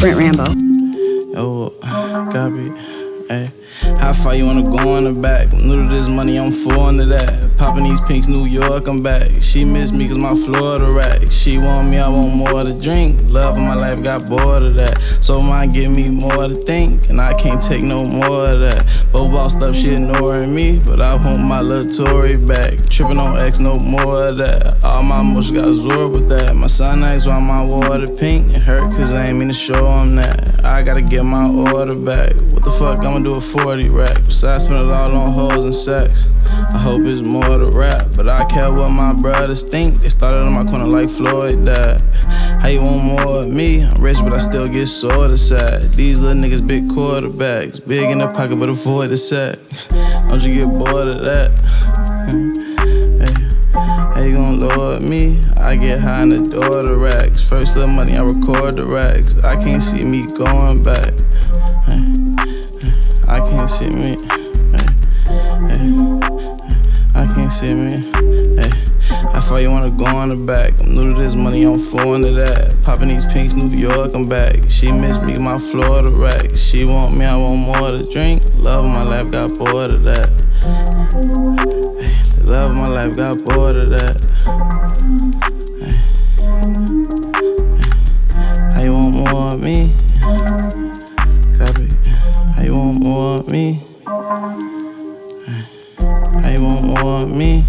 Brent Rambo. Oh, copy. Hey, how far you wanna go on the back? New to this money, I'm full into that. Popping these pinks, New York, I'm back. She miss me cause my Florida rack. She want me, I want more to drink. Love of my life, got bored of that. So mine give me more to think, and I can't take no more of that. Both bossed up, she ignoring me, but I want my little Tory back. Tripping on X, no more of that. All my emotions got absorbed with that. My son asked why my water pink. It hurt cause I ain't mean to show him that. I gotta get my order back. What the fuck, I'ma do a 40 rack. Besides, spend it all on hoes and sex. I hope it's more to rap, but I care what my brothers think. They started on my corner like Floyd died. How you want more of me? I'm rich, but I still get sorta sad. These little niggas big quarterbacks, big in the pocket, but avoid the sack. Don't you get bored of that? Hmm. Hey, how you gon' lower me? I get high in the door the racks. First little money, I record the racks. I can't see me going back. See me. Hey, how far you wanna go on the back? I'm new to this money, I'm full into that. Popping these pinks, New York, I'm back. She miss me, my Florida rack. She want me, I want more to drink. Love my life, got bored of that. Hey, love my life, got bored of that. How you want more of me? Copy. How you want more of me? Me?